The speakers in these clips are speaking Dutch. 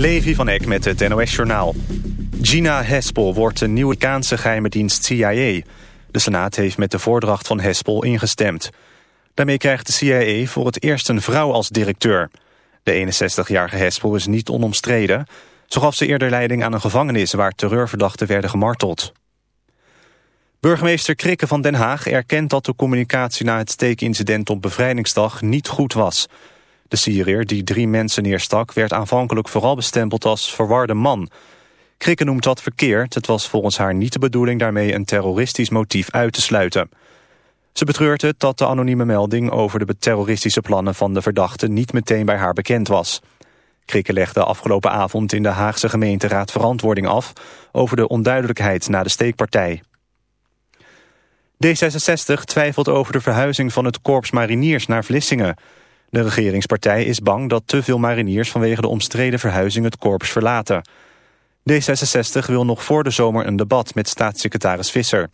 Levi van Eck met het NOS-journaal. Gina Hespel wordt de nieuwe Amerikaanse geheime dienst CIA. De Senaat heeft met de voordracht van Hespel ingestemd. Daarmee krijgt de CIA voor het eerst een vrouw als directeur. De 61-jarige Hespel is niet onomstreden. Zo gaf ze eerder leiding aan een gevangenis waar terreurverdachten werden gemarteld. Burgemeester Krikke van Den Haag erkent dat de communicatie na het steekincident op bevrijdingsdag niet goed was. De Syriër die drie mensen neerstak werd aanvankelijk vooral bestempeld als verwarde man. Krikke noemt dat verkeerd. Het was volgens haar niet de bedoeling daarmee een terroristisch motief uit te sluiten. Ze betreurt het dat de anonieme melding over de terroristische plannen van de verdachte niet meteen bij haar bekend was. Krikke legde afgelopen avond in de Haagse gemeenteraad verantwoording af over de onduidelijkheid na de steekpartij. D66 twijfelt over de verhuizing van het korps mariniers naar Vlissingen. De regeringspartij is bang dat te veel mariniers vanwege de omstreden verhuizing het korps verlaten. D66 wil nog voor de zomer een debat met staatssecretaris Visser.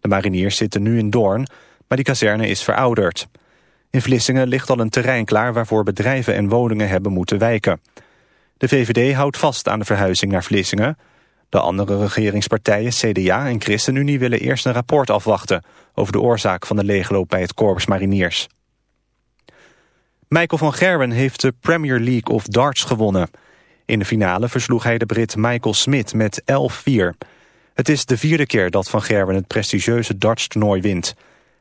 De mariniers zitten nu in Doorn, maar die kazerne is verouderd. In Vlissingen ligt al een terrein klaar waarvoor bedrijven en woningen hebben moeten wijken. De VVD houdt vast aan de verhuizing naar Vlissingen. De andere regeringspartijen CDA en ChristenUnie willen eerst een rapport afwachten... over de oorzaak van de leegloop bij het Corpus Mariniers. Michael van Gerwen heeft de Premier League of Darts gewonnen. In de finale versloeg hij de Brit Michael Smith met 11-4. Het is de vierde keer dat Van Gerwen het prestigieuze darts-toernooi wint.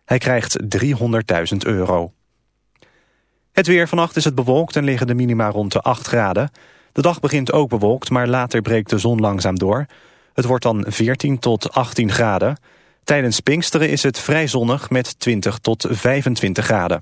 Hij krijgt 300.000 euro. Het weer vannacht is het bewolkt en liggen de minima rond de 8 graden. De dag begint ook bewolkt, maar later breekt de zon langzaam door. Het wordt dan 14 tot 18 graden. Tijdens Pinksteren is het vrij zonnig met 20 tot 25 graden.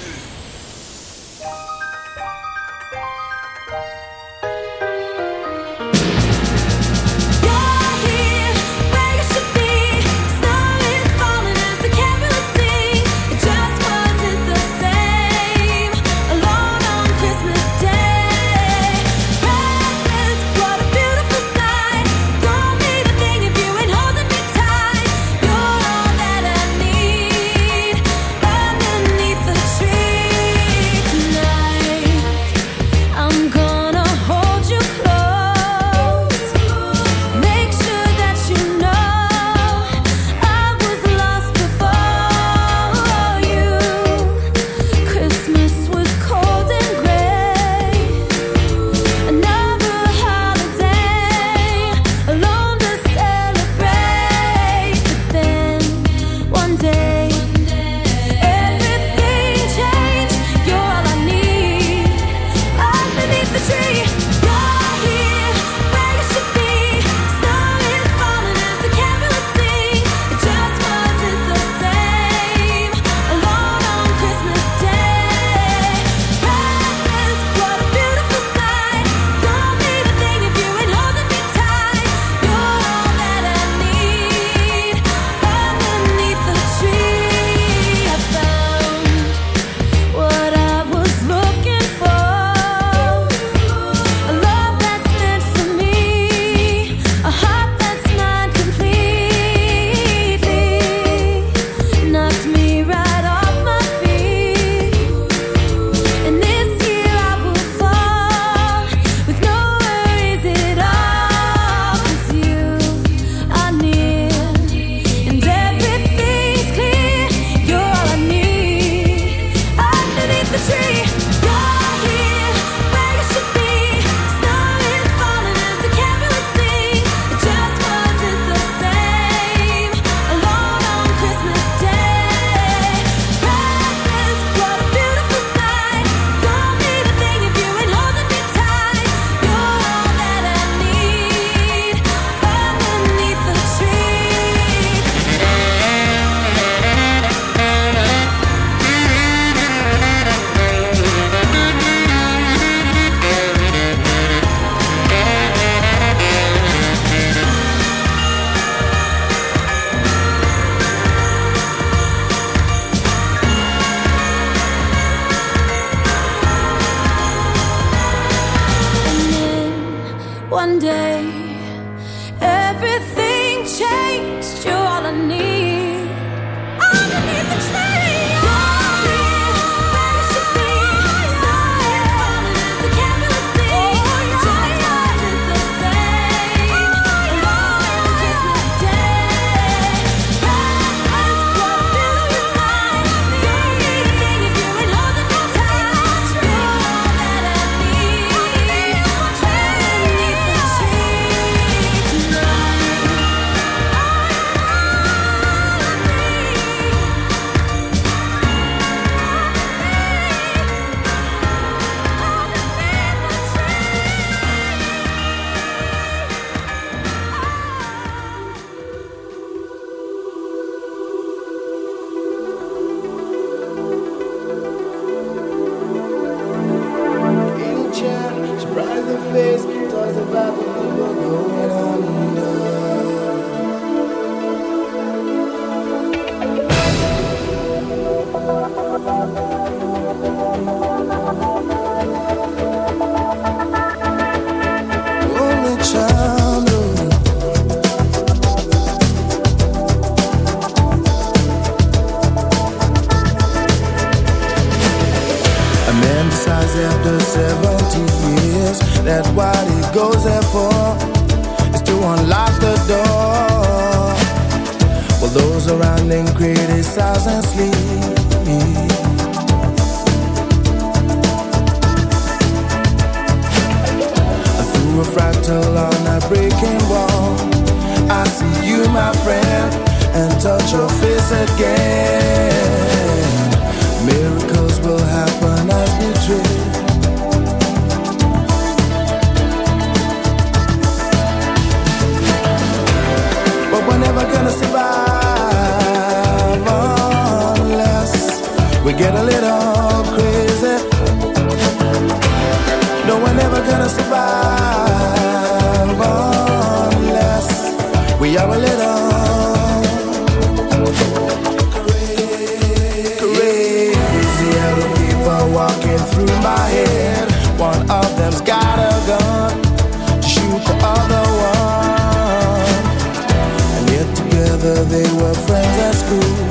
they were friends at school.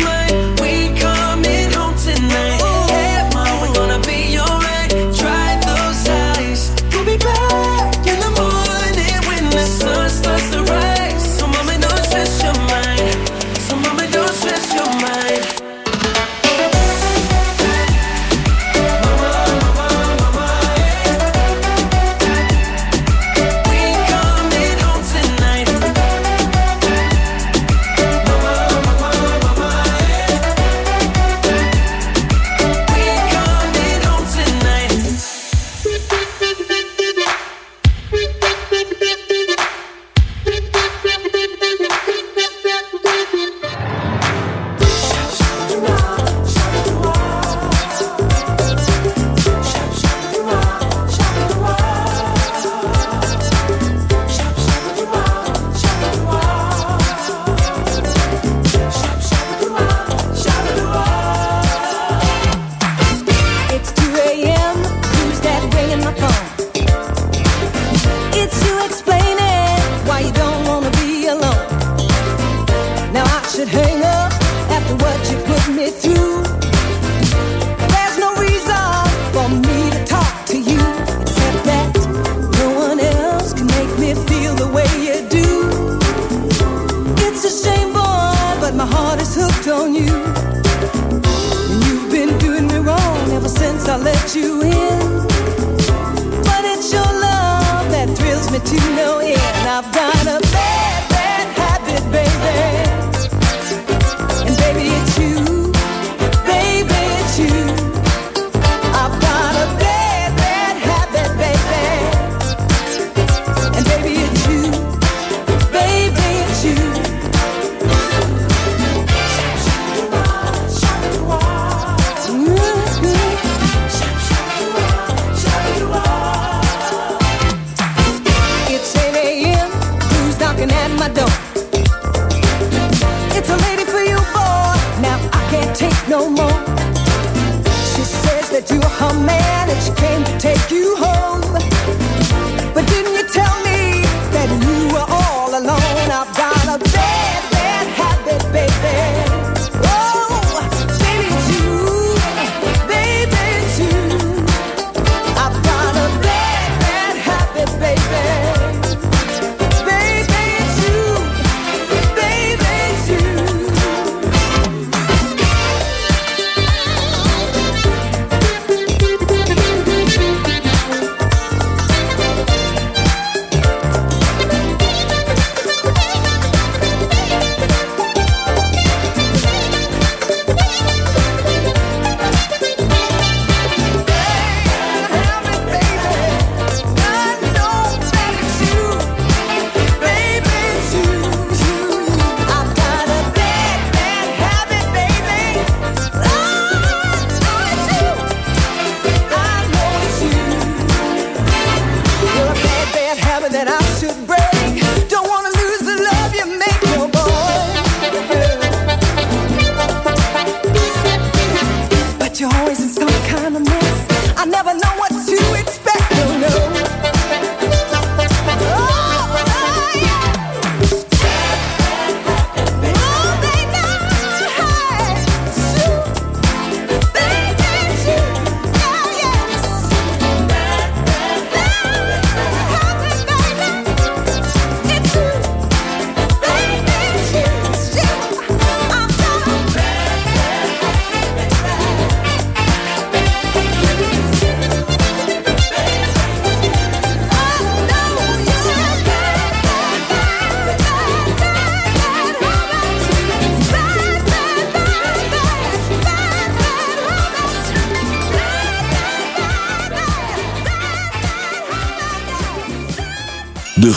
you know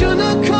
should've come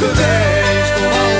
Geweest.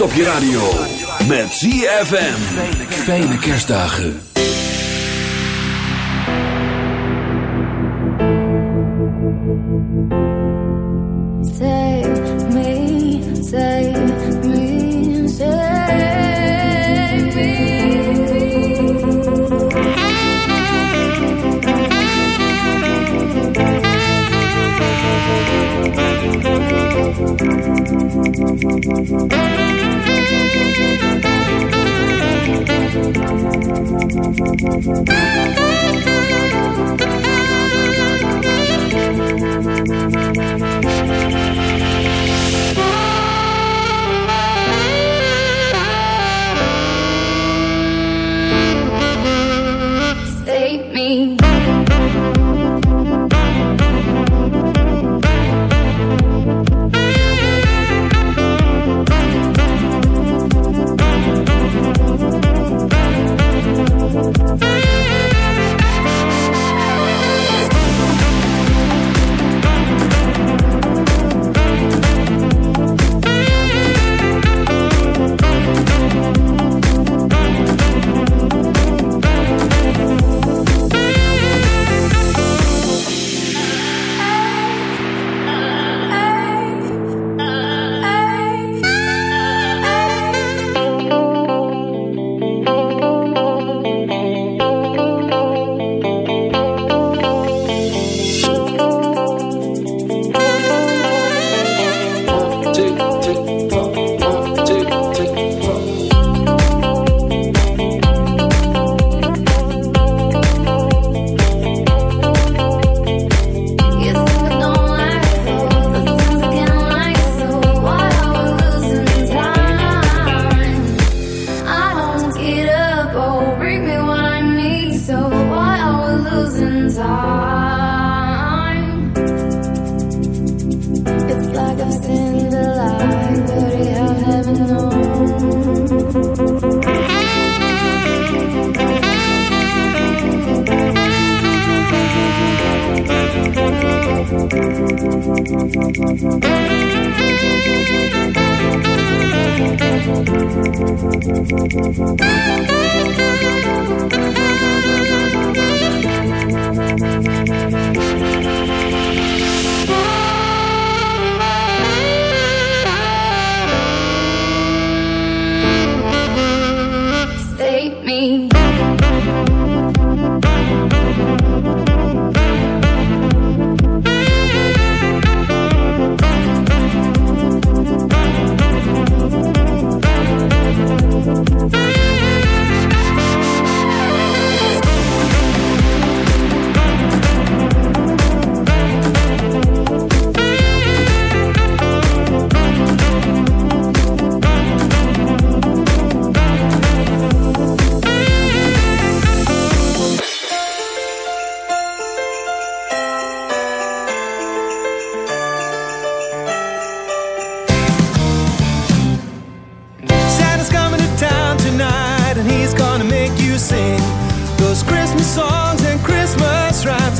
op je radio. Met ZFM. Fijne kerstdagen. Save me, me, me. Thank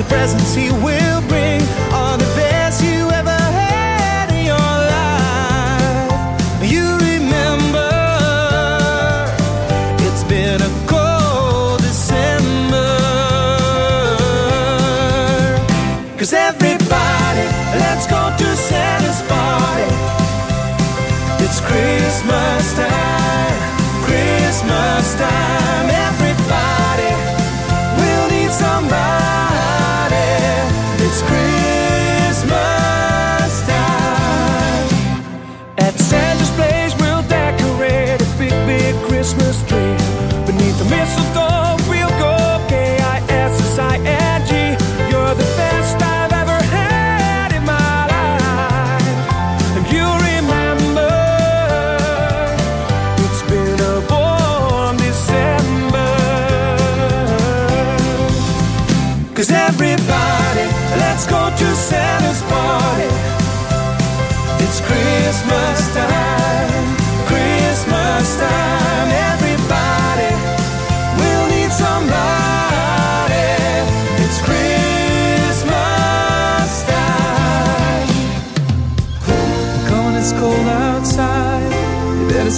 presence he will.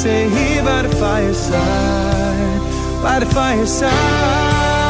say by the fireside, by the fireside.